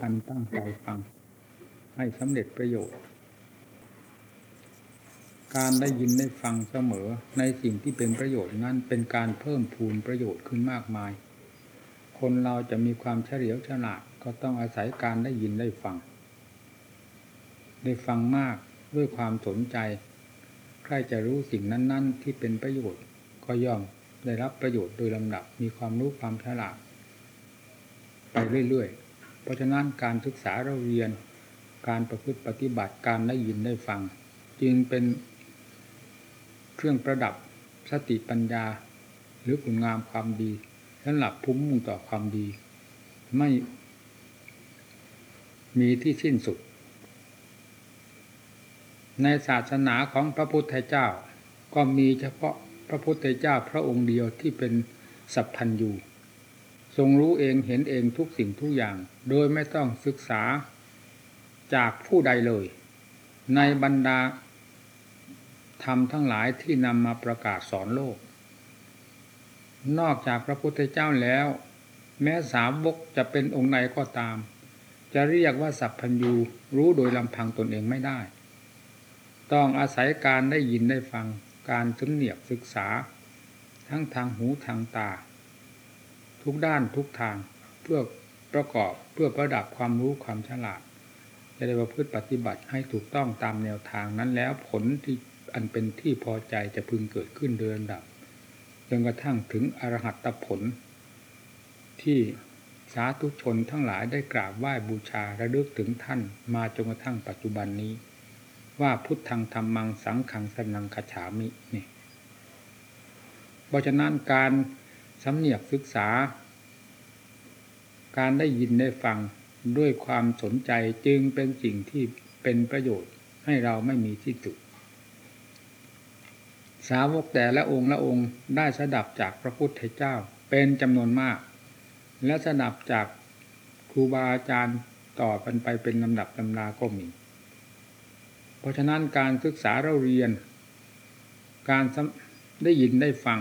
กันตั้งใจฟัง ให้สำเร็จประโยชน์ การได้ยินได้ฟังเสมอในสิ่งที่เป็นประโยชน์นั้นเป็นการเพิ่มพูนประโยชน์ขึ้นมากมาย คนเราจะมีความเฉลียวฉลาดก็ต้องอาศัยการได้ยินได้ฟัง ได้ฟังมากด้วยความสนใจ ใครจะรู้สิ่งนั้น ๆ ที่เป็นประโยชน์ก็ย่อมได้รับประโยชน์โดยลำดับมีความรู้ความฉลาดไปเรื่อย ๆ เพราะฉะนั้นการศึกษาเราเรียน การประพฤติปฏิบัติการได้ยินได้ฟัง จึงเป็นเครื่องประดับสติปัญญา หรือคุณงามความดีสำหรับพุ่มมุ่งต่อความดี ไม่มีที่สิ้นสุด ในศาสนาของพระพุทธเจ้า ก็มีเฉพาะพระพุทธเจ้าพระองค์เดียวที่เป็นสัพพัญญู ทรงรู้เองเห็นเองทุกสิ่งทุกอย่าง โดยไม่ต้องศึกษาจากผู้ใดเลย ในบรรดาธรรมทั้งหลายที่นำมาประกาศสอนโลก นอกจากพระพุทธเจ้าแล้ว แม้สาวกจะเป็นองค์ใดก็ตาม จะเรียกว่าสัพพัญญูรู้โดยลำพังตนเองไม่ได้ ต้องอาศัยการได้ยินได้ฟังการสำเนียกศึกษา ทั้งทางหูทางตา ทุกด้านทุกทาง เพื่อประกอบเพื่อประดับความรู้ความฉลาด จะได้ประพฤติปฏิบัติให้ถูกต้องตามแนวทางนั้นแล้วผลที่อันเป็นที่พอใจจะพึงเกิดขึ้นเดินดับจนกระทั่งถึงอรหัตผล ที่สาธุชนทั้งหลายได้กราบไหว้บูชาระลึกถึงท่านมาจนกระทั่งปัจจุบันนี้ ว่าพุทธังธรรมังสังขังสนังคฉามินี่เพราะฉะนั้นการ สำเนียกศึกษา การได้ยินได้ฟังด้วยความสนใจจึงเป็นสิ่งที่เป็นประโยชน์ให้เราไม่มีที่สุดสาวกแต่ละองค์ละองค์ได้สดับจากพระพุทธเจ้าเป็นจำนวนมาก และสดับจากครูบาอาจารย์ต่อกันไปเป็นลำดับลำนาก็มี เพราะฉะนั้นการศึกษาเราเรียน การได้ยินได้ฟัง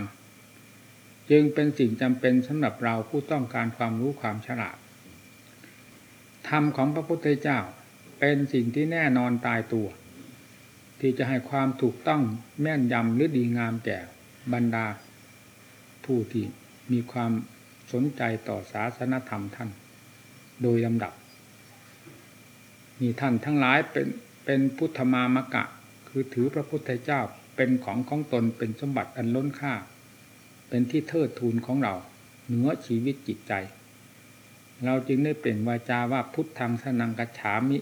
จึงเป็นสิ่งจำเป็นสำหรับเราผู้ต้องการความรู้ความฉลาด ธรรมของพระพุทธเจ้าเป็นสิ่งที่แน่นอนตายตัว ที่จะให้ความถูกต้องแม่นยำหรือดีงามแก่บรรดา ผู้ที่มีความสนใจต่อศาสนธรรมท่าน โดยลำดับ มีท่านทั้งหลายเป็นเป็นพุทธมามกะ คือถือพระพุทธเจ้าเป็นของของตนเป็นสมบัติอันล้นค่า เป็นที่เทิดทูนของเรา เหนือชีวิตจิตใจ เราจึงได้เปล่งวาจาว่าพุทธังสนังกัจฉามิ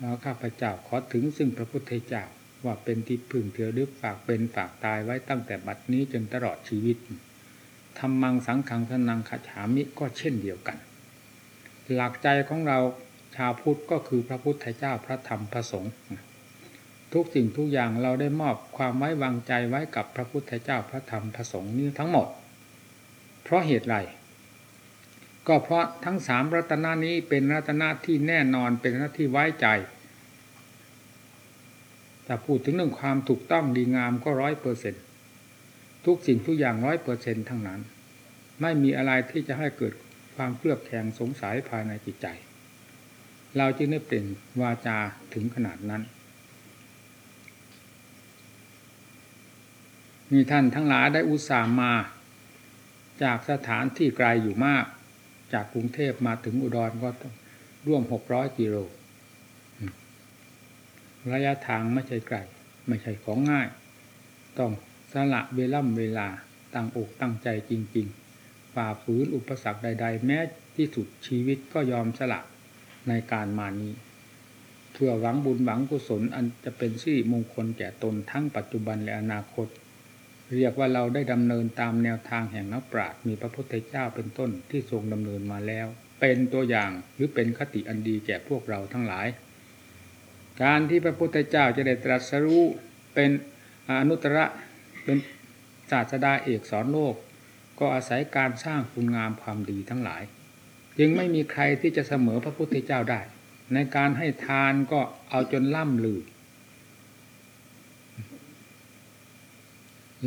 เราข้าพเจ้าขอถึงซึ่งพระพุทธเจ้าว่าเป็นที่พึ่งเถือลึกฝากเป็นฝากตายไว้ตั้งแต่บัดนี้จนตลอดชีวิตธรรมังสังขังสนังขฉามิก็เช่นเดียวกัน หลักใจของเราชาวพุทธก็คือพระพุทธเจ้าพระธรรมพระสงฆ์ ทุกสิ่งทุกอย่างเราได้มอบความไว้วางใจไว้กับพระพุทธเจ้าพระธรรมพระสงฆ์นี้ทั้งหมด เพราะเหตุไรก็เพราะทั้งสามรัตนานี้เป็นรัตนาที่แน่นอนเป็นรัตนาที่ไว้ใจ แต่พูดถึงเรื่องความถูกต้องดีงามก็ร้อยเปอร์เซ็นทุกสิ่งทุกอย่างร้อยเปอร์เซ็นทั้งนั้น ไม่มีอะไรที่จะให้เกิดความเคลือบแคลงสงสัยภายในจิตใจ เราจึงได้เปล่งวาจาถึงขนาดนั้น มีท่านทั้งหลายได้อุตส่าห์มา จากสถานที่ไกลอยู่มาก จากกรุงเทพมาถึงอุดรก็ร่วมหกร้อยกิโลระยะทางไม่ใช่ไกล ไม่ใช่ของง่าย ต้องสละเวล่ำเวลาตั้งอกตั้งใจจริง ๆ ฝ่าฝืนอุปสรรคใด ๆ แม้ที่สุดชีวิตก็ยอมสละในการมานี้เพื่อหวังบุญหวังกุศลอันจะเป็นสี่มงคลแก่ตนทั้งปัจจุบันและอนาคต เรียกว่าเราได้ดำเนินตามแนวทางแห่งนักปราชญ์มีพระพุทธเจ้าเป็นต้นที่ทรงดำเนินมาแล้ว เป็นตัวอย่างหรือเป็นคติอันดีแก่พวกเราทั้งหลาย การที่พระพุทธเจ้าจะได้ตรัสรู้เป็นอนุตตรเป็นศาสดาเอกสอนโลก ก็อาศัยการสร้างคุณงามความดีทั้งหลาย จึงไม่มีใครที่จะเสมอพระพุทธเจ้าได้ ในการให้ทานก็เอาจนล่ำลือ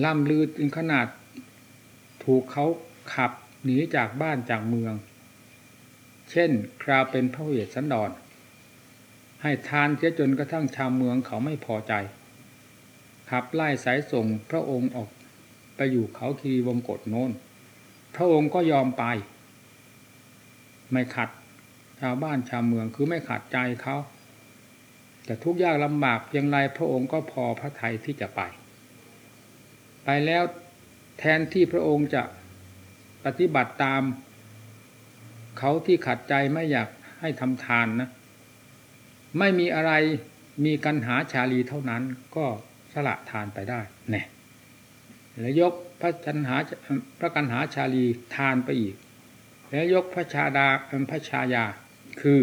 ล่ำลือถึงขนาด ถูกเขาขับหนีจากบ้านจากเมือง เช่น คราวเป็นพระเวสสันดร ให้ทานเสียจนกระทั่งชาวเมืองเขาไม่พอใจ ขับไล่สายส่งพระองค์ออกไปอยู่เขาคีรีวงกฏโน้น พระองค์ก็ยอมไป ไม่ขัดชาวบ้านชาวเมืองคือไม่ขัดใจเขาแต่ทุกยากลำบากเพียงไรพระองค์ก็พอพระทัยที่จะไป ไปแล้วแทนที่พระองค์จะปฏิบัติตาม เขาที่ขัดใจไม่อยากให้ทำทานนะ ไม่มีอะไรมีกันหาชาลีเท่านั้นก็สละทานไปได้แน่แล้วยกพระกันหาพระกันหาชาลีทานไปอีก แล้วยกพระชาดาพระชายาคือ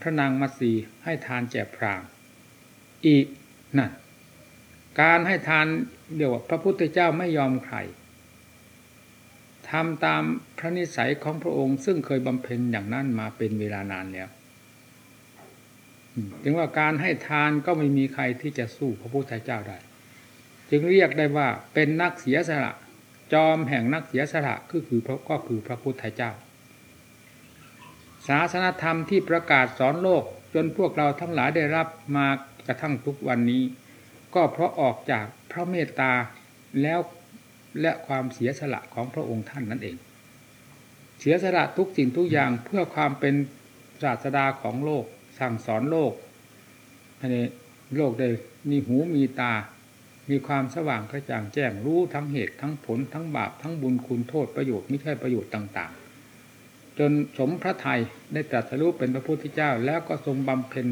พระนางมัสีให้ทานแจกพรางอีกนั่น การให้ทานเดี๋ยวพระพุทธเจ้าไม่ยอมใครทำตามพระนิสัยของพระองค์ ซึ่งเคยบำเพ็ญอย่างนั้นมาเป็นเวลานานแล้วถึงว่าการให้ทานก็ไม่มีใครที่จะสู้พระพุทธเจ้าได้ จึงเรียกได้ว่าเป็นนักเสียสละ จอมแห่งนักเสียสละก็คือพระก็คือพระพุทธเจ้า ศาสนธรรมที่ประกาศสอนโลกจนพวกเราทั้งหลายได้รับมากระทั่งทุกวันนี้ ก็เพราะออกจากพระเมตตาแล้วและความเสียสละของพระองค์ท่านนั่นเอง เสียสละทุกสิ่งทุกอย่างเพื่อความเป็นศาสดาของโลก สั่งสอนโลกให้โลกได้มีหูมีตา มีความสว่างกระจ่างแจ้งรู้ทั้งเหตุทั้งผลทั้งบาปทั้งบุญคุณโทษประโยชน์ไม่ใช่ประโยชน์ต่างๆ จนสมพระไทยได้ตรัสรู้เป็นพระพุทธเจ้า แล้วก็ทรงบำเพ็ญ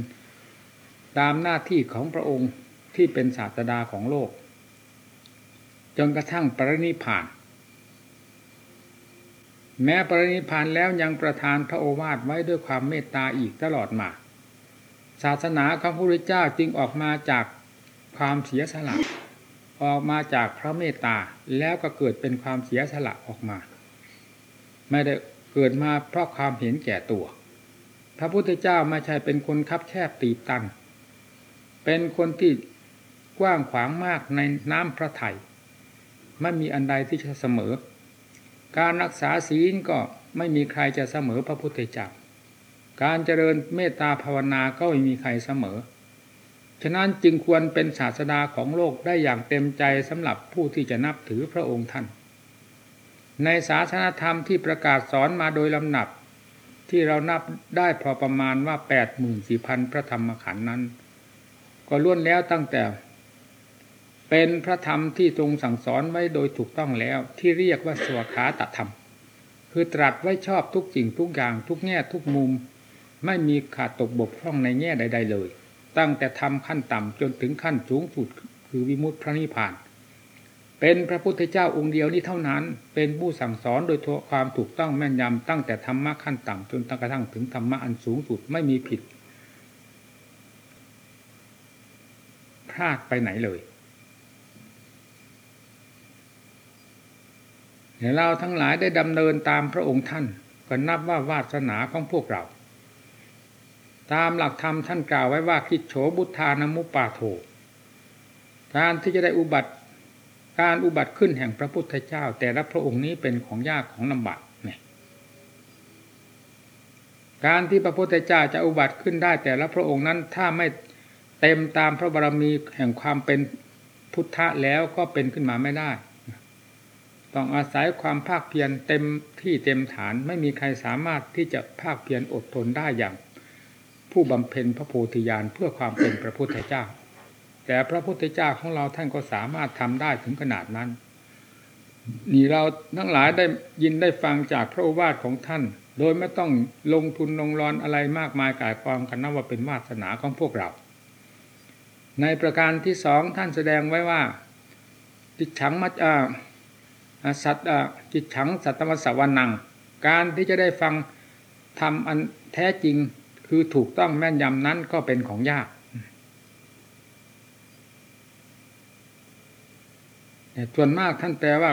ตามหน้าที่ของพระองค์ ที่เป็นศาสดาของโลก จนกระทั่งปรินิพาน แม้ปรินิพานแล้วยังประทานพระโอวาทไว้ด้วยความเมตตาอีกตลอดมา ศาสนาของพระพุทธเจ้าจึงออกมาจากความเสียสละออกมาจากพระเมตตาแล้วก็เกิดเป็นความเสียสละออกมา ไม่ได้เกิดมาเพราะความเห็นแก่ตัว พระพุทธเจ้าไม่ใช่เป็นคนคับแคบตีบตัน เป็นคนที่ กว้างขวางมากในน้ำพระไถ่ไม่มีอันใดที่จะเสมอ การรักษาศีลก็ไม่มีใครจะเสมอพระพุทธเจ้าการเจริญเมตตาภาวนาก็ไม่มีใครเสมอ ฉะนั้นจึงควรเป็นศาสดาของโลกได้อย่างเต็มใจสำหรับผู้ที่จะนับถือพระองค์ท่าน ในศาสนธรรมที่ประกาศสอนมาโดยลำหนับ ที่เรานับได้พอประมาณว่าแปดหมื่นสี่พันพระธรรมขันธ์นั้น ก็ล้วนแล้วตั้งแต่ เป็นพระธรรมที่ทรงสั่งสอนไว้โดยถูกต้องแล้ว ที่เรียกว่าสวขาตธรรม คือตรัสไว้ชอบทุกสิ่งทุกอย่างทุกแง่ทุกมุม ไม่มีขาดตกบกพร่องในแง่ใด ๆ เลย ตั้งแต่ทำขั้นต่ำจนถึงขั้นสูงสุดคือวิมุตติพระนิพพาน เป็นพระพุทธเจ้าองค์เดียวนี้เท่านั้น เป็นผู้สั่งสอนโดยความถูกต้องแม่นยำตั้งแต่ธรรมะขั้นต่ำจนกระทั่งถึงธรรมะอันสูงสุดไม่มีผิด พลาดไปไหนเลย เราทั้งหลายได้ดำเนินตามพระองค์ท่านก็นับว่าวาสนาของพวกเรา ตามหลักธรรมท่านกล่าวไว้ว่าคิดโฉบุทานมุปาโทการที่จะได้อุบัติการอุบัติขึ้นแห่งพระพุทธเจ้า แต่ละพระองค์นี้เป็นของยากของลำบากเนี่ยการที่พระพุทธเจ้าจะอุบัติขึ้นได้แต่ละพระองค์นั้นถ้าไม่เต็มตามพระบารมีแห่งความเป็นพุทธะแล้วก็เป็นขึ้นมาไม่ได้ ต้องอาศัยความภาคเพียรเต็มที่เต็มฐานไม่มีใครสามารถที่จะภาคเพียรอดทนได้อย่าง ผู้บำเพ็ญพระโพธิญาณเพื่อความเป็นพระพุทธเจ้า แต่พระพุทธเจ้าของเราท่านก็สามารถทำได้ถึงขนาดนั้น นี่เราทั้งหลายได้ยินได้ฟังจากพระโอวาทของท่าน โดยไม่ต้องลงทุนลงรอนอะไรมากมายกายความกันนะว่าเป็นวาสนาของพวกเรา ในประการที่สองท่านแสดงไว้ว่าจิฉังมัจอา สัตจิตฉังสัตมสวรนัง การที่จะได้ฟังทำอันแท้จริงคือถูกต้องแม่นยำนั้นก็เป็นของยากส่วนมากท่านแปลว่า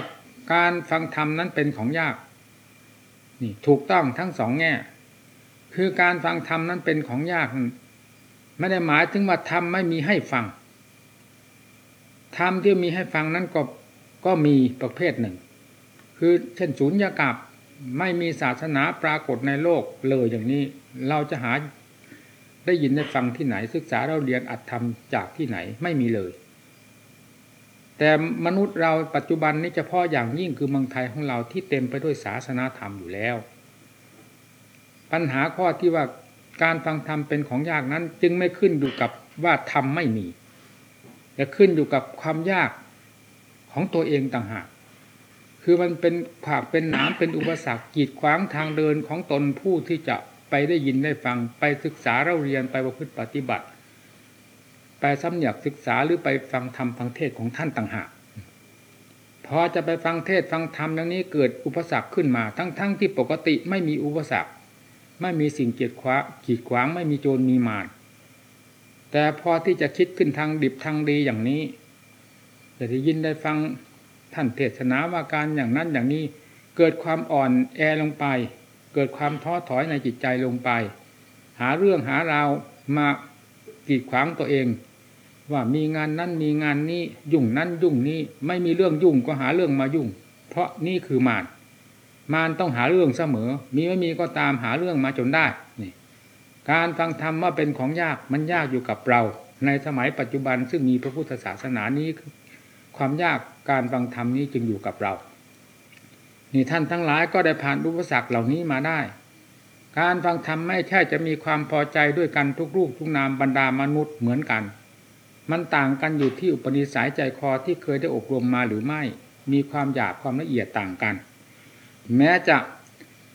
การฟังธรรมนั้นเป็นของยาก นี่ถูกต้องทั้งสองแง่ คือการฟังธรรมนั้นเป็นของยาก ไม่ได้หมายถึงว่าธรรมไม่มีให้ฟังธรรมที่มีให้ฟังนั้นก็ ก็มีประเภทหนึ่ง คือเช่นสูญญากาศไม่มีศาสนาปรากฏในโลกเลยอย่างนี้ เราจะหาได้ยินได้ฟังที่ไหน ศึกษาเราเรียนอัดทำจากที่ไหนไม่มีเลย แต่มนุษย์เราปัจจุบันนี้เฉพาะอย่างยิ่งคือเมืองไทยของเราที่เต็มไปด้วยศาสนาธรรมอยู่แล้ว ปัญหาข้อที่ว่าการฟังธรรมเป็นของยากนั้น จึงไม่ขึ้นอยู่กับว่าธรรมไม่มีแต่ขึ้นอยู่กับความยาก ของตัวเองต่างหาก คือมันเป็นผากเป็นหนามเป็นอุปสรรคกีดขวางทางเดินของตนผู้ที่จะไปได้ยินได้ฟังไปศึกษาเราเรียนไปประพฤติปฏิบัติ ไปสำเนียกศึกษาหรือไปฟังธรรมฟังเทศของท่านต่างหากพอจะไปฟังเทศฟังธรรมอย่างนี้เกิดอุปสรรคขึ้นมา ทั้งๆทที่ปกติไม่มีอุปสรรค ไม่มีสิ่งเกียดขวางกีดขวางไม่มีโจรมีมารแต่พอที่จะคิดขึ้นทางดิบทางดีอย่างนี้ จะได้ยินได้ฟังท่านเทศนาว่าการอย่างนั้นอย่างนี้ เกิดความอ่อนแอลงไป เกิดความท้อถอยในจิตใจลงไป หาเรื่องหาราวมากีดขวางตัวเอง ว่ามีงานนั้นมีงานนี้ยุ่งนั้นยุ่งนี้ไม่มีเรื่องยุ่งก็หาเรื่องมายุ่ง เพราะนี่คือมารมารต้องหาเรื่องเสมอ มีไม่มีก็ตามหาเรื่องมาจนได้นี่การฟังธรรมว่าเป็นของยากมันยากอยู่กับเรา ในสมัยปัจจุบันซึ่งมีพระพุทธศาสนานี้ ความยากการฟังธรรมนี้จึงอยู่กับเรา นี่ท่านทั้งหลายก็ได้ผ่านอุปสรรคเหล่านี้มาได้ การฟังธรรมไม่ใช่จะมีความพอใจด้วยกันทุกรูปทุกนามบรรดามนุษย์เหมือนกัน มันต่างกันอยู่ที่อุปนิสัยใจคอที่เคยได้อบรมมาหรือไม่ มีความอยากความละเอียดต่างกัน แม้จะ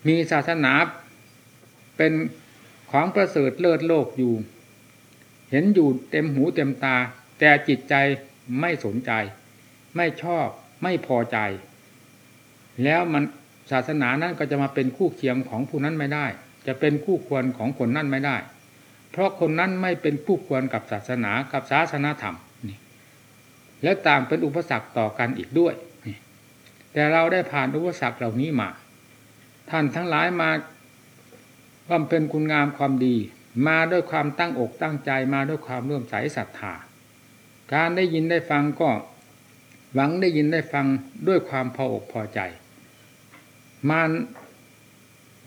มีศาสนาเป็นของประเสริฐเลิศโลกอยู่ เห็นอยู่เต็มหูเต็มตา แต่จิตใจไม่สนใจ ไม่ชอบไม่พอใจ แล้วมันศาสนานั้นก็จะมาเป็นคู่เคียงของผู้นั้นไม่ได้ จะเป็นคู่ควรของคนนั้นไม่ได้ เพราะคนนั้นไม่เป็นคู่ควรกับศาสนากับศาสนาธรรมนี่และต่างเป็นอุปสรรคต่อกันอีกด้วยแต่เราได้ผ่านอุปสรรคเหล่านี้มา ท่านทั้งหลายมาบำเพ็ญคุณงามความดี มาด้วยความตั้งอกตั้งใจมาด้วยความเลื่อมใสศรัทธาการได้ยินได้ฟังก็ หวังได้ยินได้ฟังด้วยความพออกพอใจ มาน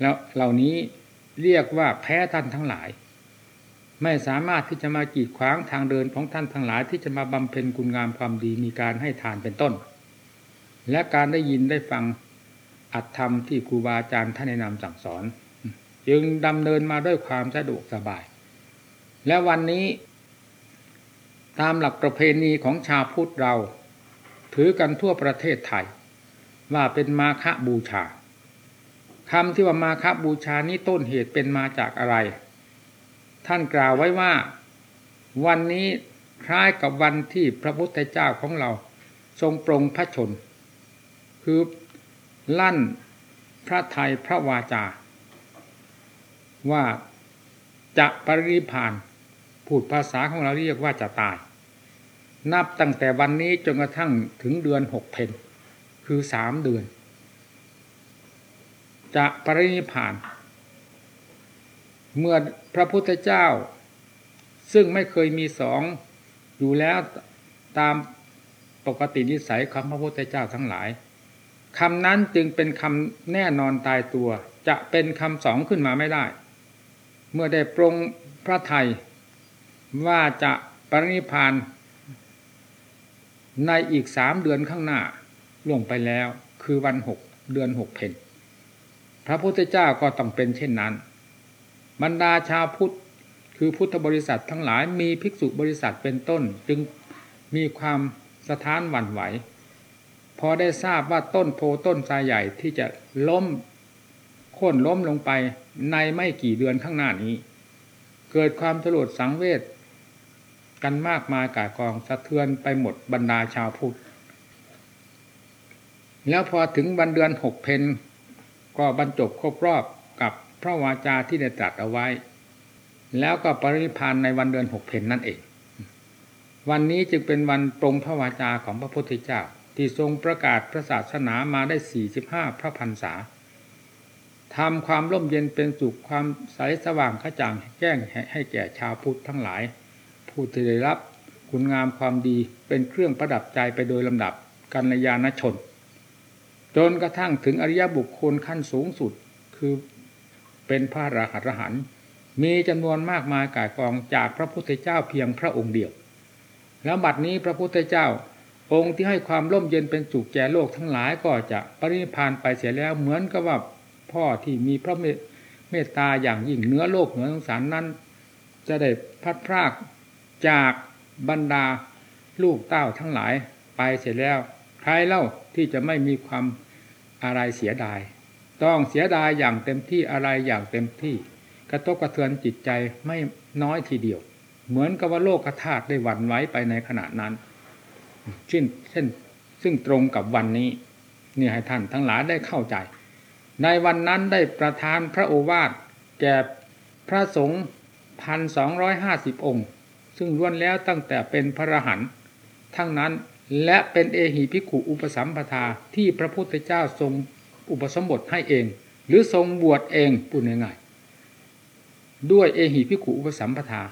แล้วเหล่านี้เรียกว่าแพ้ท่านทั้งหลาย ไม่สามารถที่จะมากีดขวางทางเดินของท่านทั้งหลาย ที่จะมาบำเพ็ญคุณงามความดีมีการให้ทานเป็นต้น และการได้ยินได้ฟังอัตธรรมที่ครูบาอาจารย์ท่านแนะนำสั่งสอน จึงดำเนินมาด้วยความสะดวกสบาย และวันนี้ ตามหลักประเพณีของชาวพุทธเรา ถือกันทั่วประเทศไทย ว่าเป็นมาฆบูชาคำที่ว่ามาฆบูชานี้ต้นเหตุเป็นมาจากอะไร ท่านกล่าวไว้ว่าวันนี้คล้ายกับวันที่พระพุทธเจ้าของเราทรงปรงพระชน คือลั่นพระไทยพระวาจา ว่าจะปริพาน พูดภาษาของเราเรียกว่าจะตาย นับตั้งแต่วันนี้จนกระทั่งถึงเดือนหกเพนคือสามเดือน จะปรินิพาน เมื่อพระพุทธเจ้า ซึ่งไม่เคยมีสองอยู่แล้วตามปกตินิสัยของพระพุทธเจ้าทั้งหลายคำนั้นจึงเป็นคำแน่นอนตายตัว จะเป็นคำสองขึ้นมาไม่ได้ เมื่อได้ปรงพระไทยว่าจะปรินิพาน ในอีกสามเดือนข้างหน้าล่วงไปแล้ว คือวันหกเดือนหกเพนพระพุทธเจ้าก็ต้องเป็นเช่นนั้น บรรดาชาวพุทธคือพุทธบริษัททั้งหลายมีภิกษุบริษัทเป็นต้น จึงมีความสะท้านหวั่นไหว พอได้ทราบว่าต้นโพต้นทรายใหญ่ที่จะล้มโค่นล้มลงไปในไม่กี่เดือนข้างหน้านี้ เกิดความสลดสังเวช กันมากมายกายกองสะเทือนไปหมดบรรดาชาวพุทธแล้วพอถึงวันเดือนหกเพนก็บรรจบครบรอบกับพระวาจาที่ได้ตรัสเอาไว้ แล้วก็ปรินิพานในวันเดือนหกเพนนั่นเอง วันนี้จึงเป็นวันปรงพระวาจาของพระพุทธเจ้า ที่ทรงประกาศพระศาสนามาได้สี่สิบห้าพระพรรษาทำความร่มเย็นเป็นสุขความใสสว่างขจ่างแจ้งให้แก่ชาวพุทธทั้งหลาย ผู้ที่ได้รับคุณงามความดีเป็นเครื่องประดับใจไปโดยลำดับกัลยาณชน จนกระทั่งถึงอริยบุคคลขั้นสูงสุดคือเป็นพระอรหันมีจำนวนมากมายกายกองจากพระพุทธเจ้าเพียงพระองค์เดียว แล้วบัดนี้พระพุทธเจ้า องค์ที่ให้ความร่มเย็นเป็นสุขแก่โลกทั้งหลายก็จะปรินิพานไปเสียแล้วเหมือนกับว่าพ่อที่มีพระเมตตาอย่างยิ่งเนื้อโลกเหนือสงสารนั้น จะได้พัดพราก จากบรรดาลูกเต้าทั้งหลายไปเสร็จแล้วใครเล่าที่จะไม่มีความอะไรเสียดาย ต้องเสียดายอย่างเต็มที่อะไรอย่างเต็มที่ กระทบกระเทือนจิตใจไม่น้อยทีเดียว เหมือนกับว่าโลกธาตุได้หวั่นไหวไปในขณะนั้นเช่นเช่นซึ่งตรงกับวันนี้นี่ให้ท่านทั้งหลายได้เข้าใจ ในวันนั้นได้ประทานพระโอวาทแก่พระสงฆ์พันสองร้อยห้าสิบองค์ ซึ่งล้วนแล้วตั้งแต่เป็นพระรหันต์ทั้งนั้นและเป็นเอหิพิขุอุปสัมปทาที่พระพุทธเจ้าทรงอุปสมบทให้เอง หรือทรงบวชเองพูดง่ายๆด้วยเอหิพิขุอุปสัมปทา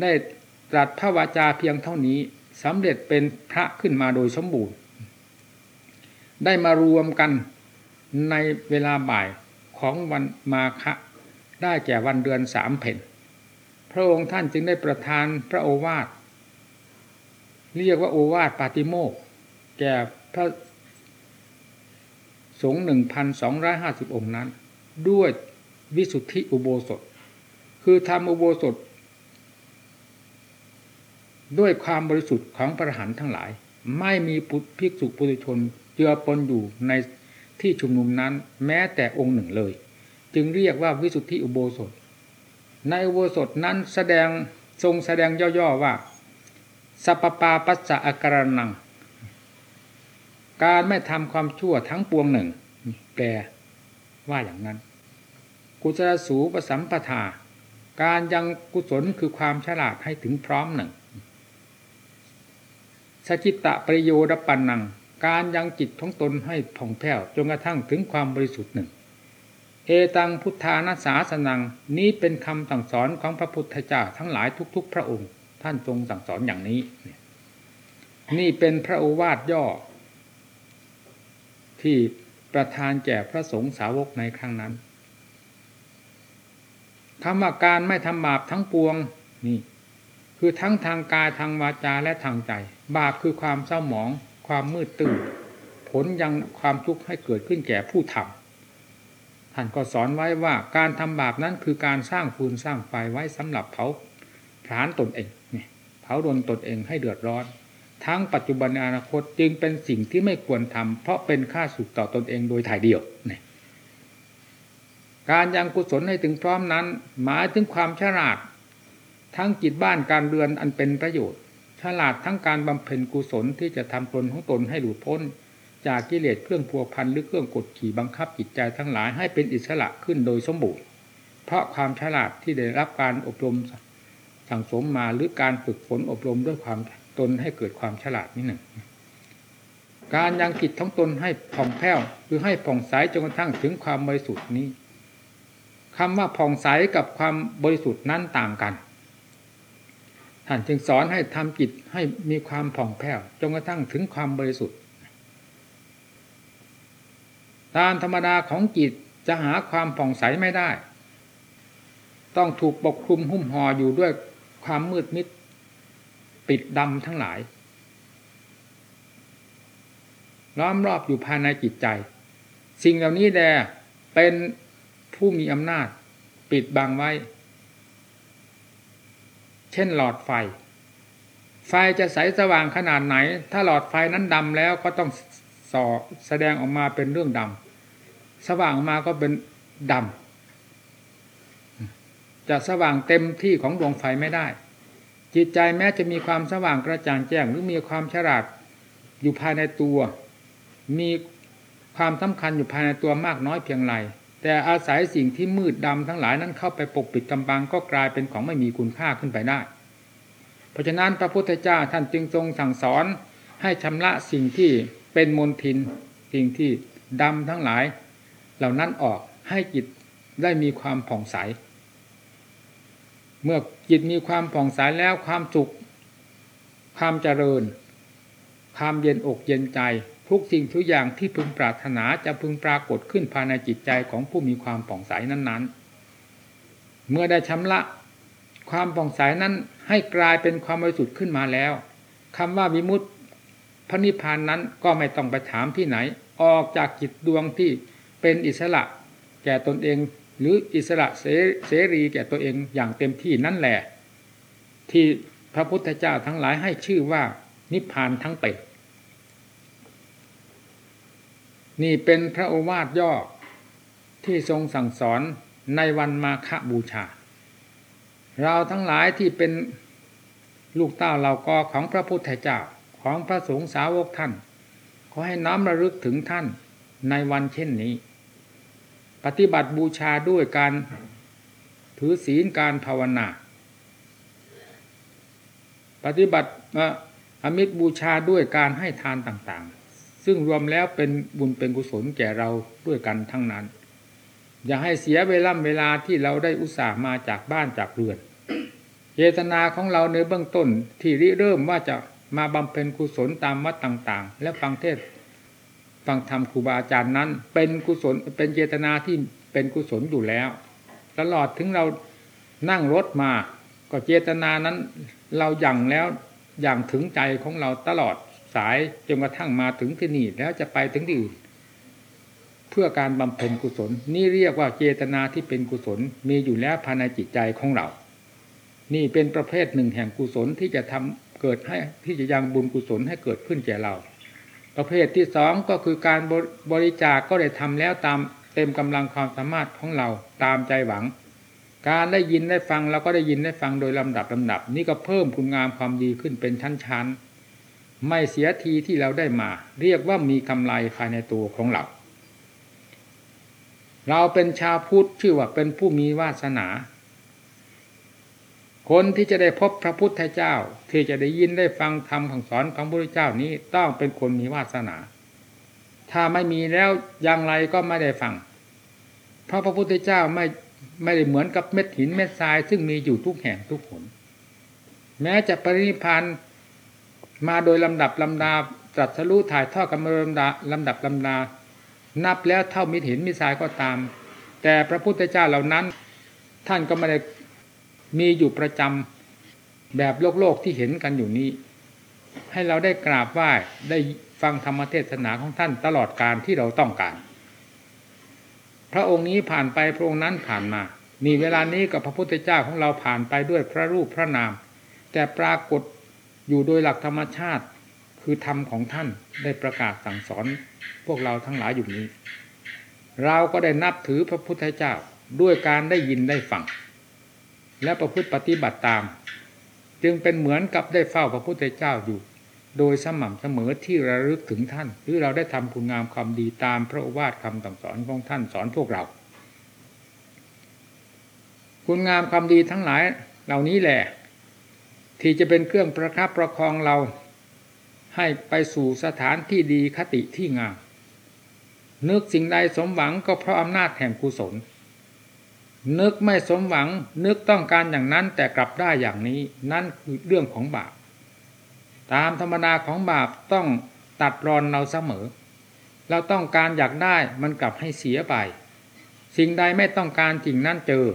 ได้ตรัสพระวาจาเพียงเท่านี้สำเร็จเป็นพระขึ้นมาโดยสมบูรณ์ ได้มารวมกันในเวลาบ่ายของวันมาฆะได้แก่วันเดือนสามเพน พระองค์ท่านจึงได้ประทานพระโอวาท เรียกว่าโอวาทปาติโมกแก่พระสงฆ์หนึ่งพันสองร้อยห้าสิบองค์นั้น ด้วยวิสุทธิอุโบสถ คือทำอุโบสถ ด้วยความบริสุทธิ์ของพระหันทั้งหลาย ไม่มีภิกษุปุถุชนเจือปนอยู่ในที่ชุมนุมนั้น แม้แต่องค์หนึ่งเลย จึงเรียกว่าวิสุทธิอุโบสถ ในอุโบสถนั้นแสดงทรงแสดงย่อๆว่าสัพปาปัสสะอาการนัง การไม่ทำความชั่วทั้งปวงหนึ่ง แปลว่าอย่างนั้น กุศลสูปสัมปทา การยังกุศลคือความฉลาดให้ถึงพร้อมหนึ่งสจิตตะประโยชน์ปันนัง การยังจิตของตนให้ผ่องแผ้วจนกระทั่งถึงความบริสุทธิ์หนึ่ง เอตังพุทธานาสาสนัง นี้เป็นคำสั่งสอนของพระพุทธเจ้าทั้งหลายทุก ๆ พระองค์ ท่านทรงสั่งสอนอย่างนี้ นี่เป็นพระโอวาทย่อ ที่ประทานแก่พระสงฆ์สาวกในครั้งนั้นคำว่าการไม่ทำบาปทั้งปวงนี่ คือทั้งทางกายทางวาจาและทางใจ บาปคือความเศร้าหมอง ความมืดตื้อผลยังความทุกข์ให้เกิดขึ้นแก่ผู้ทำ ท่านก็สอนไว้ว่าการทำบาปนั้นคือการสร้างฟืนสร้างไฟไว้สำหรับเผาผลาญตนเองเผาดนตนเองให้เดือดร้อน ทั้งปัจจุบันอนาคตจึงเป็นสิ่งที่ไม่ควรทำเพราะเป็นค่าสุขต่อตนเองโดยถ่ายเดียวการยังกุศลให้ถึงพร้อมนั้น หมายถึงความฉลาด ทั้งจิตบ้านการเรือนอันเป็นประโยชน์ ฉลาดทั้งการบำเพ็ญกุศลที่จะทำตนของตนให้หลุดพ้น จากกิเลสเครื่องพัวพันหรือเครื่องกดขี่บังคับจิตใจทั้งหลายให้เป็นอิสระขึ้นโดยสมบูรณ์เพราะความฉลาดที่ได้รับการอบรมสั่งสมมาหรือการฝึกฝนอบรมด้วยความตนให้เกิดความฉลาดนี่หนึ่งการยังจิตทั้งตนให้ผ่องแผ้วคือให้ผ่องใสจนกระทั่งถึงความบริสุทธิ์นี้คำว่าผ่องใสกับความบริสุทธิ์นั้นต่างกันท่านจึงสอนให้ทำจิตให้มีความผ่องแผ้วจนกระทั่งถึงความบริสุทธิ์ ตามธรรมดาของจิตจะหาความผ่องใสไม่ได้ ต้องถูกปกคลุมหุ้มห่ออยู่ด้วยความมืดมิด ปิดดำทั้งหลาย ล้อมรอบอยู่ภายในจิตใจ สิ่งเหล่านี้แดเป็นผู้มีอำนาจ ปิดบังไว้ เช่นหลอดไฟ ไฟจะใสสว่างขนาดไหน ถ้าหลอดไฟนั้นดำแล้วก็ต้อง ส่อแสดงออกมาเป็นเรื่องดำสว่างออกมาก็เป็นดำจะสว่างเต็มที่ของดวงไฟไม่ได้ จิตใจแม้จะมีความสว่างกระจ่างแจ้งหรือมีความฉลาดอยู่ภายในตัว มีความสำคัญอยู่ภายในตัวมากน้อยเพียงไรแต่อาศัยสิ่งที่มืดดำทั้งหลายนั้นเข้าไปปกปิดกำบังก็กลายเป็นของไม่มีคุณค่าขึ้นไปได้ เพราะฉะนั้นพระพุทธเจ้าท่านจึงทรงสั่งสอนให้ชำระสิ่งที่ เป็นมลทินสิ่งที่ดำทั้งหลาย เหล่านั้นออกให้จิตได้มีความผ่องใส เมื่อจิตมีความผ่องใสแล้วความสุข ความเจริญ ความเย็นอกเย็นใจทุทุกสิ่งทุกอย่างที่พึงปรารถนาจะพึงปรากฏขึ้นภายในจิตใจของผู้มีความผ่องใสนั้นๆ เมื่อได้ชำระความผ่องใสนั้นให้กลายเป็นความบริสุทธิ์ขึ้นมาแล้วคำว่าวิมุตติ พระนิพพานนั้นก็ไม่ต้องไปถามที่ไหน ออกจากจิตดวงที่เป็นอิสระแก่ตนเอง หรืออิสระเสรีแก่ตัวเองอย่างเต็มที่นั่นแหละ ที่พระพุทธเจ้าทั้งหลายให้ชื่อว่านิพพานทั้งเป็นนี่เป็นพระโอวาทย่อที่ทรงสั่งสอนในวันมาฆบูชา เราทั้งหลายที่เป็นลูกเต้าเราก็ของพระพุทธเจ้า ของพระสงฆ์สาวกท่าน ขอให้น้อมระลึกถึงท่านในวันเช่นนี้ ปฏิบัติบูชาด้วยการถือศีลการภาวนา ปฏิบัติอมิตรบูชาด้วยการให้ทานต่างๆ ซึ่งรวมแล้วเป็นบุญเป็นกุศลแก่เราด้วยกันทั้งนั้น อย่าให้เสียเวลาเวลาที่เราได้อุตส่าห์มาจากบ้านจากเรือนเจตนาของเราในเบื้องต้นที่ริเริ่มว่าจะ มาบำเพ็ญกุศลตามวัดต่าง ๆ และฟังเทศฟังธรรมครูบาอาจารย์นั้น เป็นกุศลเป็นเจตนาที่เป็นกุศลอยู่แล้ว ตลอดถึงเรานั่งรถมา ก็เจตนานั้นเราอย่างแล้วอย่างถึงใจของเราตลอดสายจนกระทั่งมาถึงที่นี่แล้วจะไปถึงที่อื่นเพื่อการบำเพ็ญกุศล นี่เรียกว่าเจตนาที่เป็นกุศลมีอยู่แล้วภายในจิตใจของเรา นี่เป็นประเภทหนึ่งแห่งกุศลที่จะทำ เกิดให้ที่จะยังบุญกุศลให้เกิดขึ้นแก่เรา ประเภทที่สองก็คือการบริจาคกก็ได้ทำแล้วตามเต็มกำลังความสามารถของเราตามใจหวัง การได้ยินได้ฟังเราก็ได้ยินได้ฟังโดยลำดับลำดับ นี่ก็เพิ่มคุณงามความดีขึ้นเป็นชั้นๆไม่เสียทีที่เราได้มา เรียกว่ามีกำไรภายในตัวของเราเราเป็นชาวพุทธชื่อว่าเป็นผู้มีวาสนา คนที่จะได้พบพระพุทธเจ้า ที่จะได้ยินได้ฟังธรรมคำสอนของพระพุทธเจ้านี้ต้องเป็นคนมีวาสนา ถ้าไม่มีแล้วอย่างไรก็ไม่ได้ฟัง เพราะพระพุทธเจ้าไม่ไม่ได้เหมือนกับเม็ดหินเม็ดทราย ซึ่งมีอยู่ทุกแห่งทุกหนแม้จะปรินิพานมาโดยลำดับลำดาตรัสรู้ถ่ายทอดกันมาลำดาลำดับลำดา นับแล้วเท่ามิหินมิทรายก็ตาม แต่พระพุทธเจ้าเหล่านั้น ท่านก็ไม่ได้ มีอยู่ประจำแบบโลกโลกที่เห็นกันอยู่นี้ ให้เราได้กราบไหว้ได้ฟังธรรมเทศนาของท่านตลอดการที่เราต้องการ พระองค์นี้ผ่านไปพระองค์นั้นผ่านมานี่เวลานี้กับพระพุทธเจ้าของเราผ่านไปด้วยพระรูปพระนาม แต่ปรากฏอยู่โดยหลักธรรมชาติ คือธรรมของท่านได้ประกาศสั่งสอน พวกเราทั้งหลายอยู่นี้ เราก็ได้นับถือพระพุทธเจ้าด้วยการได้ยินได้ฟัง และประพฤติปฏิบัติตาม จึงเป็นเหมือนกับได้เฝ้าพระพุทธเจ้าอยู่ โดยสม่ำเสมอที่ระลึกถึงท่าน หรือเราได้ทำคุณงามความดีตามพระวาทคำต่งสอนของท่านสอนพวกเรา คุณงามความดีทั้งหลายเหล่านี้แหละ ที่จะเป็นเครื่องประคับประคองเรา ให้ไปสู่สถานที่ดีคติที่งามนึกสิ่งใดสมหวังก็เพราะอำนาจแห่งกุศล นึกไม่สมหวัง นึกต้องการอย่างนั้นแต่กลับได้อย่างนี้ นั่นคือเรื่องของบาป ตามธรรมดาของบาปต้องตัดรอนเราเสมอ เราต้องการอยากได้มันกลับให้เสียไป สิ่งใดไม่ต้องการสิ่งนั้นเจอ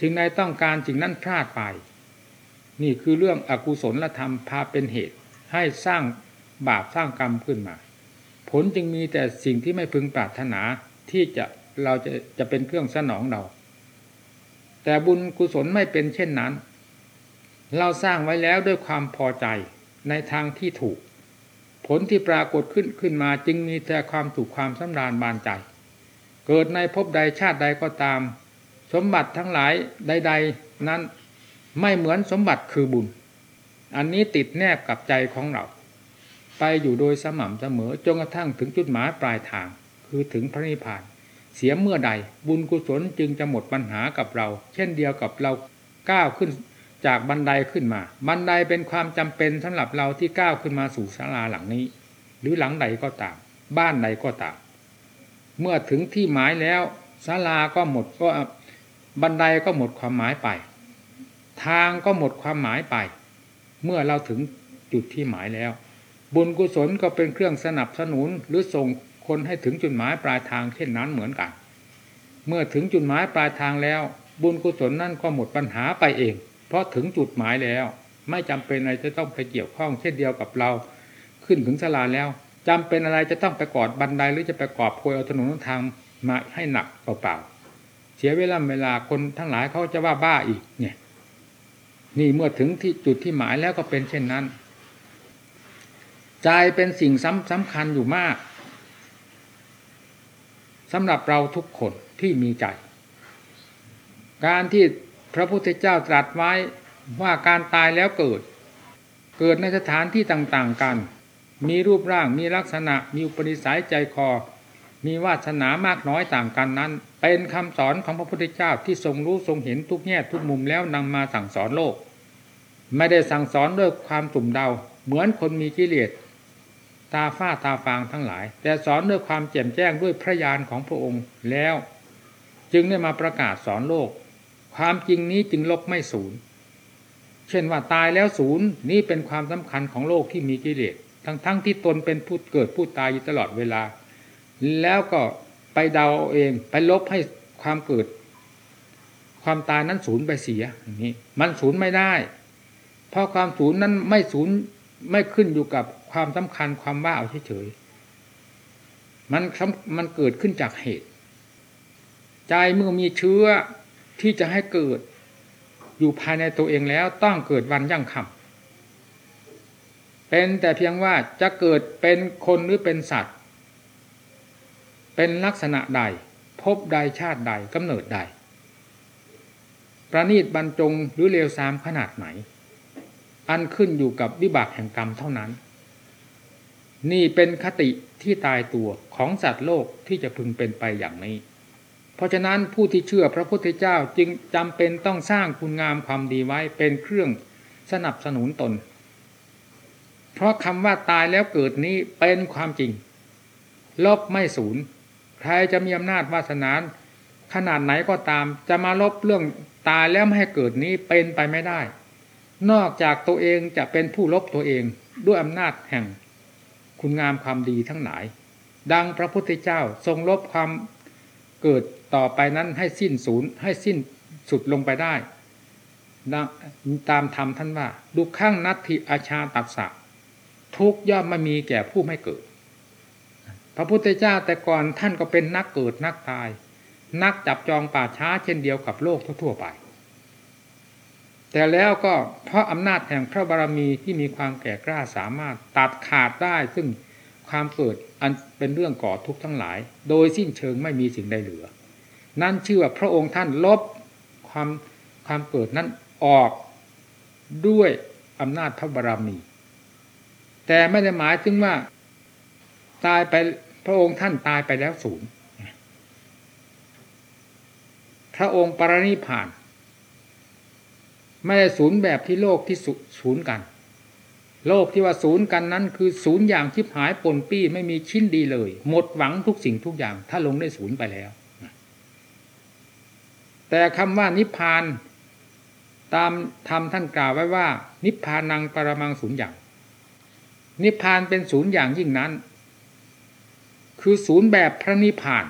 สิ่งใดต้องการสิ่งนั้นพลาดไป นี่คือเรื่องอกุศลธรรมพาเป็นเหตุ ให้สร้างบาปสร้างกรรมขึ้นมา ผลจึงมีแต่สิ่งที่ไม่พึงปรารถนาที่จะเราจะจะเป็นเครื่องสนองเรา แต่บุญกุศลไม่เป็นเช่นนั้น เราสร้างไว้แล้วด้วยความพอใจในทางที่ถูก ผลที่ปรากฏขึ้นขึ้นมาจึงมีแต่ความถูกความสำราญบานใจ เกิดในภพใดชาติใดก็ตาม สมบัติทั้งหลายใด ๆ นั้นไม่เหมือนสมบัติคือบุญ อันนี้ติดแนบกับใจของเรา ไปอยู่โดยสม่ำเสมอจนกระทั่งถึงจุดหมายปลายทาง คือถึงพระนิพพาน เสียเมื่อใด บุญกุศลจึงจะหมดปัญหากับเรา เช่นเดียวกับเราก้าวขึ้นจากบันไดขึ้นมา บันไดเป็นความจำเป็นสำหรับเราที่ก้าวขึ้นมาสู่ศาลาหลังนี้ หรือหลังใดก็ตาม บ้านใดก็ตาม เมื่อถึงที่หมายแล้วศาลาก็หมดก็บันไดก็หมดความหมายไป ทางก็หมดความหมายไป เมื่อเราถึงจุดที่หมายแล้ว บุญกุศลก็เป็นเครื่องสนับสนุนหรือส่ง คนให้ถึงจุดหมายปลายทางเช่นนั้นเหมือนกัน เมื่อถึงจุดหมายปลายทางแล้ว บุญกุศลนั่นก็หมดปัญหาไปเอง เพราะถึงจุดหมายแล้ว ไม่จำเป็นอะไรจะต้องไปเกี่ยวข้องเช่นเดียวกับเรา ขึ้นถึงสลาแล้วจำเป็นอะไรจะต้องไปกอดบันไดหรือจะไปกอบโพยเอาถนนทางมาให้หนักเปล่าๆเสียเวลาเวลาคนทั้งหลายเขาจะว่าบ้าอีกเนี่ย นี่เมื่อถึงที่จุดที่หมายแล้วก็เป็นเช่นนั้นใจเป็นสิ่งสำสำคัญอยู่มาก สำหรับเราทุกคนที่มีใจ การที่พระพุทธเจ้าตรัสไว้ว่าการตายแล้วเกิด เกิดในสถานที่ต่างๆกัน มีรูปร่างมีลักษณะมีอุปนิสัยใจคอ มีวาสนามากน้อยต่างกันนั้น เป็นคำสอนของพระพุทธเจ้าที่ทรงรู้ทรงเห็นทุกแง่ทุกมุมแล้วนำมาสั่งสอนโลก ไม่ได้สั่งสอนด้วยความสุ่มเดา เหมือนคนมีกิเลส ตาฝ้าตาฟางทั้งหลาย แต่สอนด้วยความแจ่มแจ้งด้วยพระญาณของพระองค์แล้ว จึงได้มาประกาศสอนโลก ความจริงนี้จึงลบไม่ศูนย์เช่นว่าตายแล้วศูนย์นี่เป็นความสำคัญของโลกที่มีกิเลสทั้งๆทที่ตนเป็นผู้เกิดผู้ตายอยู่ตลอดเวลา แล้วก็ไปเดาเอาเองไปลบให้ความเกิด ความตายนั้นศูนย์ไปเสียอย่างนี้มันศูนย์ไม่ได้ เพราะความศูนย์นั้นไม่ศูนย์ไม่ขึ้นอยู่กับ ความสำคัญความว่าเอาเฉยๆมันมันเกิดขึ้นจากเหตุ ใจเมื่อมีเชื้อที่จะให้เกิดอยู่ภายในตัวเองแล้วต้องเกิดวันยั่งคำเป็นแต่เพียงว่าจะเกิดเป็นคนหรือเป็นสัตว์ เป็นลักษณะใด พบใดชาติใดกำเนิดใด ประณีตบรรจงหรือเลวทรามขนาดไหน อันขึ้นอยู่กับวิบากแห่งกรรมเท่านั้น นี่เป็นคติที่ตายตัวของสัตว์โลกที่จะพึงเป็นไปอย่างนี้ เพราะฉะนั้นผู้ที่เชื่อพระพุทธเจ้าจึงจำเป็นต้องสร้างคุณงามความดีไว้เป็นเครื่องสนับสนุนตน เพราะคำว่าตายแล้วเกิดนี้เป็นความจริง ลบไม่สูญใครจะมีอำนาจวาสนานขนาดไหนก็ตาม จะมาลบเรื่องตายแล้วไม่ให้เกิดนี้เป็นไปไม่ได้ นอกจากตัวเองจะเป็นผู้ลบตัวเองด้วยอำนาจแห่ง คุณงามความดีทั้งหลาย ดังพระพุทธเจ้าทรงลบความเกิดต่อไปนั้นให้สิ้นศูนย์ให้สิ้นสุดลงไปได้ ตามธรรมท่านว่าดุข้างนัตถิอาชาตัดสะทุกย่อมไม่มีแก่ผู้ไม่เกิด พระพุทธเจ้าแต่ก่อนท่านก็เป็นนักเกิดนักตาย นักจับจองป่าช้าเช่นเดียวกับโลกทั่วไป แต่แล้วก็เพราะอำนาจแห่งพระบารมีที่มีความแก่กล้าสามารถตัดขาดได้ซึ่งความเกิดอันเป็นเรื่องก่อทุกข์ทั้งหลาย โดยสิ้นเชิงไม่มีสิ่งใดเหลือ นั่นชื่อว่าพระองค์ท่านลบความความเกิดนั้นออกด้วยอำนาจพระบารมี แต่ไม่ได้หมายถึงว่า ตายไปพระองค์ท่านตายไปแล้วศูนย์พระองค์ปรนิพาน ไม่ได้ศูนย์แบบที่โลกที่ศูนย์กัน โลกที่ว่าศูนย์กันนั้น คือศูนย์อย่างชิบหายปนปี้ไม่มีชิ้นดีเลย หมดหวังทุกสิ่งทุกอย่าง ถ้าลงได้ศูนย์ไปแล้ว แต่คำว่านิพพาน ตามธรรมท่านกล่าวไว้ว่า นิพพานังปรมังศูนย์อย่าง นิพพานเป็นศูนย์อย่างยิ่งนั้น คือศูนย์แบบพระนิพพาน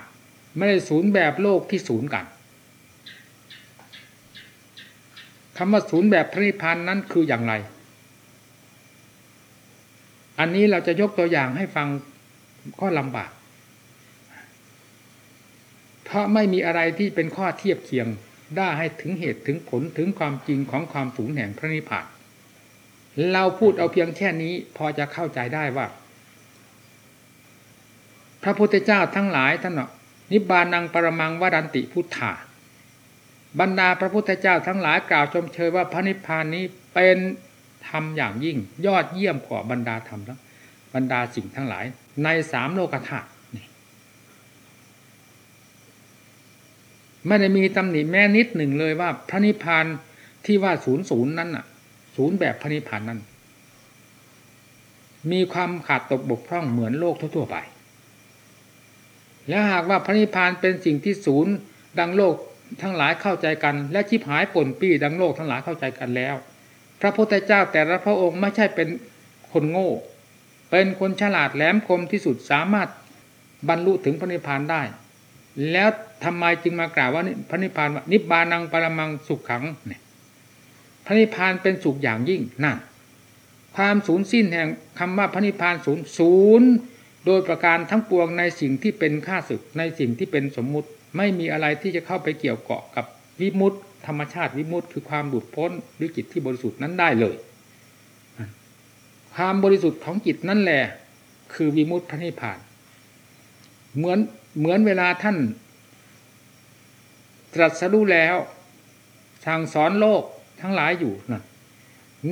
ไม่ได้ศูนย์แบบโลกที่ศูนย์กัน คำว่าศูนย์แบบพระนิพพานนั้นคืออย่างไร อันนี้เราจะยกตัวอย่างให้ฟังก็ลำบาก เพราะไม่มีอะไรที่เป็นข้อเทียบเคียงได้ให้ถึงเหตุถึงผลถึงความจริงของความสูญแห่งพระนิพพาน เราพูดเอาเพียงแค่นี้พอจะเข้าใจได้ว่า พระพุทธเจ้าทั้งหลายท่านนิบานังปรมังวดันติพุทธา บรรดาพระพุทธเจ้าทั้งหลายกล่าวชมเชยว่าพระนิพพานนี้เป็นทำอย่างยิ่ง ยอดเยี่ยมกว่าบรรดาธรรมทั้งบรรดาสิ่งทั้งหลาย ในสามโลกธาตุไม่ได้มีตำหนิแม้นิดหนึ่งเลยว่าพระนิพพานที่ว่าศูนย์ศูนย์นั้นน่ะ ศูนย์แบบพระนิพพานนั้น มีความขาดตกบกพร่องเหมือนโลกทั่วๆไป แล้วหากว่าพระนิพพานเป็นสิ่งที่ศูนย์ดังโลก ทั้งหลายเข้าใจกัน และชิบหายป่นปี้ดังโลกทั้งหลายเข้าใจกันแล้ว พระพุทธเจ้าแต่ละพระองค์ไม่ใช่เป็นคนโง่ เป็นคนฉลาดแหลมคมที่สุดสามารถบรรลุถึงพระนิพพานได้ แล้วทำไมจึงมากล่าวว่าพระนิพพานนิบานังปรมังสุขขังเนี่ยพระนิพพานเป็นสุขอย่างยิ่งนั่นความสูญสิ้นแห่งคำว่าพระนิพพานศูนย์ศูนย์โดยประการทั้งปวงในสิ่งที่เป็นข้าศึกในสิ่งที่เป็นสมมุติ ไม่มีอะไรที่จะเข้าไปเกี่ยวเกาะกับวิมุตติธรรมชาติวิมุตติคือความหลุดพ้นหรือจิตที่บริสุทธิ์นั้นได้เลย ความบริสุทธิ์ของจิตนั่นแหละคือวิมุตติพระนิพพาน เหมือนเหมือนเวลาท่าน ตรัสรู้แล้วสั่งสอนโลกทั้งหลายอยู่นั่น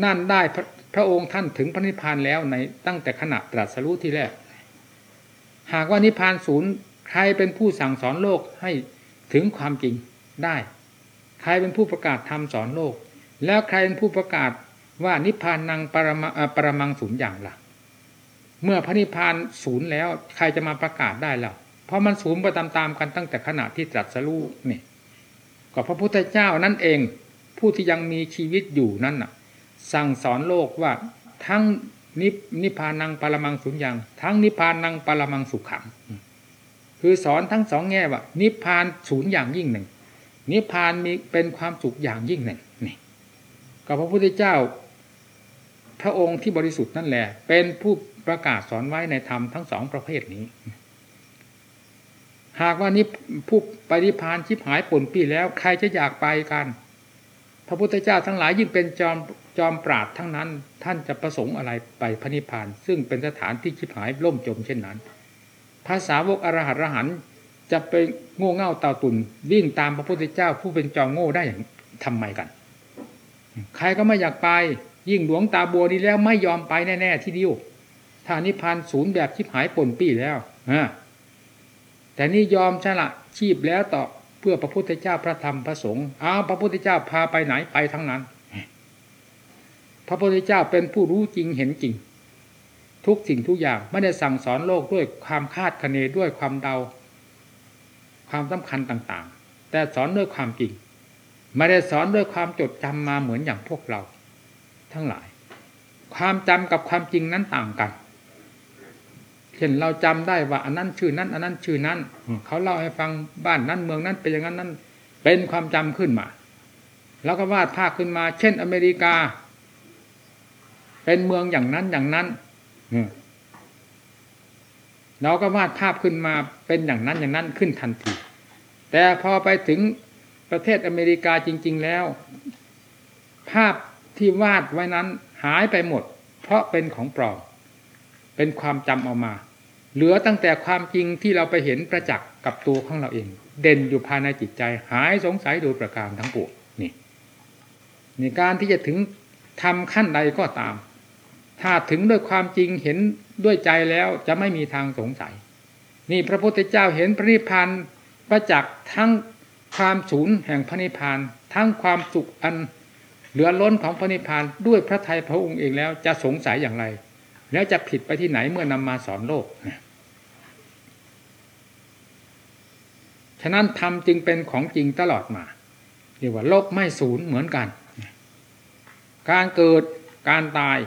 นั่นได้พระพระองค์ท่านถึงพระนิพพานแล้วในตั้งแต่ขณะตรัสรู้ที่แรก หากว่านิพพานศูนย์ ใครเป็นผู้สั่งสอนโลกให้ถึงความจริงได้ ใครเป็นผู้ประกาศธรรมสอนโลก แล้วใครเป็นผู้ประกาศว่านิพพานนังปรมปรมังศูนย์อย่างละ่ะ เมื่อพระนิพพานศูนย์แล้วใครจะมาประกาศได้แล้วเพราะมันศูนย์ไปตามๆกันตั้งแต่ขณะที่ตรัสรู้นี่ก็พระพุทธเจ้านั่นเอง ผู้ที่ยังมีชีวิตอยู่นั่นน่ะ สั่งสอนโลกว่าทั้งนินิพานังปรมังสุญญ์ทั้งนิพานังปรมังสุขขัง คือสอนทั้งสองแง่ว่า นิพพานศูนย์อย่างยิ่งหนึ่ง นิพพานมีเป็นความสุขอย่างยิ่งหนึ่งนี่ก็พระพุทธเจ้า พระองค์ที่บริสุทธิ์นั่นแหละ เป็นผู้ประกาศสอนไว้ในธรรมทั้งสองประเภทนี้ หากว่านี้ผู้ปฏิพานชิบหายป่นปีแล้ว ใครจะอยากไปกัน พระพุทธเจ้าทั้งหลายยิ่งเป็นจอมจอมปราดทั้งนั้น ท่านจะประสงค์อะไรไปพระนิพพาน ซึ่งเป็นสถานที่ชิบหายล่มจมเช่นนั้น ภาษาวกอรหัตรหันจะไปโง่เง่าเต่าตุนวิ่งตามพระพุทธเจ้าผู้เป็นจอมโง่ได้อย่างทำไมกัน ใครก็ไม่อยากไป ยิ่งหลวงตาบัวนี้แล้วไม่ยอมไปแน่ ๆ ที่เดียวถ้านิพพานศูนย์แบบชิบหายป่นปี้แล้วฮะแต่นี่ยอมชละชีพแล้วต่อเพื่อพระพุทธเจ้าพระธรรมพระสงฆ์อ้าวพระพุทธเจ้าพาไปไหนไปทั้งนั้น พระพุทธเจ้าเป็นผู้รู้จริงเห็นจริง ทุกสิ่งทุกอย่างไม่ได้สั่งสอนโลกด้วยความคาดคะเนด้วยความเดา ความสำคัญต่างๆ แต่สอนด้วยความจริง ไม่ได้สอนด้วยความจดจำมาเหมือนอย่างพวกเรา ทั้งหลาย ความจำกับความจริงนั้นต่างกันเช่นเราจำได้ว่าอันนั้นชื่อนั้นอันนั้นชื่อนั้นเขาเล่าให้ฟังบ้านนั้นเมืองนั้นเป็นอย่างนั้นนั้น เป็นความจำขึ้นมา แล้วก็วาดภาพขึ้นมา เช่นอเมริกา เป็นเมืองอย่างนั้นอย่างนั้น เราก็วาดภาพขึ้นมาเป็นอย่างนั้นอย่างนั้นขึ้นทันที แต่พอไปถึงประเทศอเมริกาจริง ๆแล้ว ภาพที่วาดไว้นั้นหายไปหมด เพราะเป็นของปลอมเป็นความจำเอามา เหลือตั้งแต่ความจริงที่เราไปเห็นประจักษ์กับตัวของเราเอง เด่นอยู่ภายในจิตใจ หายสงสัยโดยประการทั้งปวงนี่ในการที่จะถึงทำขั้นใดก็ตาม ถ้าถึงด้วยความจริงเห็นด้วยใจแล้วจะไม่มีทางสงสัย นี่พระพุทธเจ้าเห็นพระนิพพานประจักษ์ทั้งความสูญแห่งพระนิพพานทั้งความสุขอันเหลือล้นของพระนิพพานด้วยพระทัยพระองค์เองแล้วจะสงสัยอย่างไร แล้วจะผิดไปที่ไหนเมื่อนำมาสอนโลกฉะนั้นธรรมจึงเป็นของจริงตลอดมาเรียกว่าโลกไม่สูญเหมือนกัน การเกิดการตาย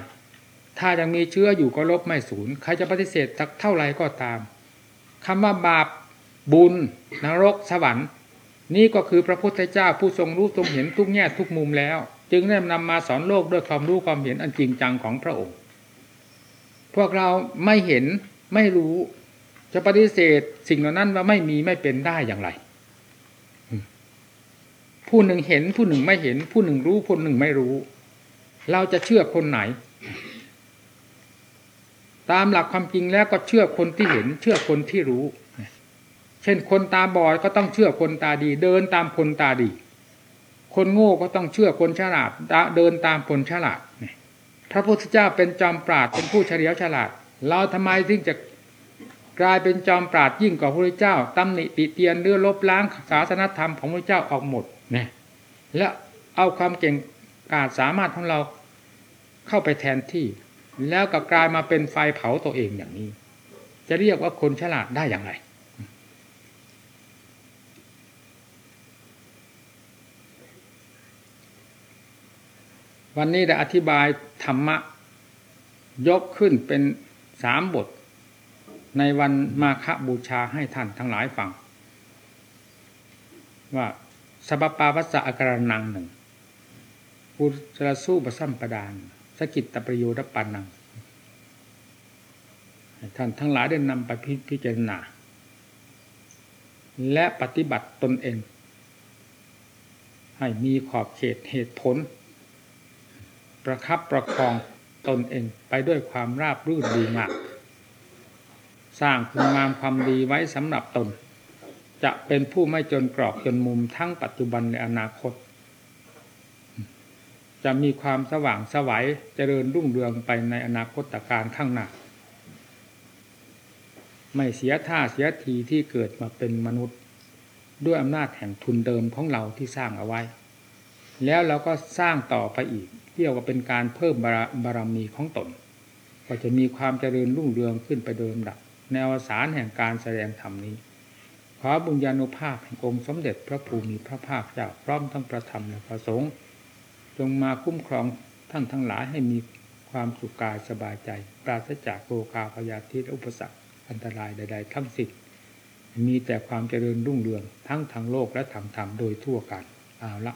ถ้ายังมีเชื้ออยู่ก็ลบไม่สูญใครจะปฏิเสธสักเท่าไรก็ตามคำว่าบาปบุญนรกสวรรค์ นี่ก็คือพระพุทธเจ้าผู้ทรงรู้ทรงเห็นทุกแง่ทุกมุมแล้ว จึงได้นำมาสอนโลกด้วยความรู้ความเห็นอันจริงจังของพระองค์ พวกเราไม่เห็นไม่รู้ จะปฏิเสธสิ่งเหล่านั้นว่าไม่มีไม่เป็นได้อย่างไรผู้หนึ่งเห็นผู้หนึ่งไม่เห็น ผู้หนึ่งรู้ผู้หนึ่งไม่รู้ เราจะเชื่อคนไหน ตามหลักความจริงแล้วก็เชื่อคนที่เห็น เชื่อคนที่รู้ เช่นคนตาบอดก็ต้องเชื่อคนตาดี เดินตามคนตาดี คนโง่ก็ต้องเชื่อคนฉลาดเดินตามคนฉลาดพระพุทธเจ้าเป็นจอมปราดเป็นผู้เฉลียวฉลาด เราทำไมถึงจะกลายเป็นจอมปราดยิ่งกว่าพระพุทธเจ้าตำหนิติเตียนเรื่อลบล้างศาสนธรรมของพระเจ้าออกหมดนี่ยและเอาความเก่งกาจสามารถของเราเข้าไปแทนที่ แล้วก็กลายมาเป็นไฟเผาตัวเองอย่างนี้ จะเรียกว่าคนฉลาดได้อย่างไร วันนี้ได้อธิบายธรรมะ ยกขึ้นเป็นสามบท ในวันมาฆบูชาให้ท่านทั้งหลายฟัง ว่าสบปาวัสสะอาการนังหนึ่งปุรสู้ประสัมปดาน สกิตตประโยชน์ปันนังท่านทั้งหลายได้นำไปพิพจารณา และปฏิบัติตนเอง ให้มีขอบเขตเหตุผล ประคับประคองตนเองไปด้วยความราบรื่นดีงามสร้างคุณงามความดีไว้สำหรับตน จะเป็นผู้ไม่จนกรอกจนมุมทั้งปัจจุบันในอนาคต จะมีความสว่างสวัยเจริญรุ่งเรืองไปในอนาคตการข้างหน้า ไม่เสียท่าเสียทีที่เกิดมาเป็นมนุษย์ ด้วยอำนาจแห่งทุนเดิมของเราที่สร้างเอาไว้ แล้วเราก็สร้างต่อไปอีกเรียกว่าเป็นการเพิ่มบารบารมีของตน ก็จะมีความเจริญรุ่งเรืองขึ้นไปโดยลำดับในอวสานแห่งการแสดงธรรมนี้ขอบุญญาณุภาพแห่งองค์สมเด็จพระภูมิพระภาคเจ้าพร้อมทั้งประธรรมและประสงค์ จงมาคุ้มครองท่านทั้งหลายให้มีความสุขกายสบายใจ ปราศจากโรคาพยาธิและอุปสรรคอันตรายใด ๆ ทั้งสิ้นมีแต่ความเจริญรุ่งเรืองทั้งทางโลกและทางธรรมโดยทั่วกันเอาละ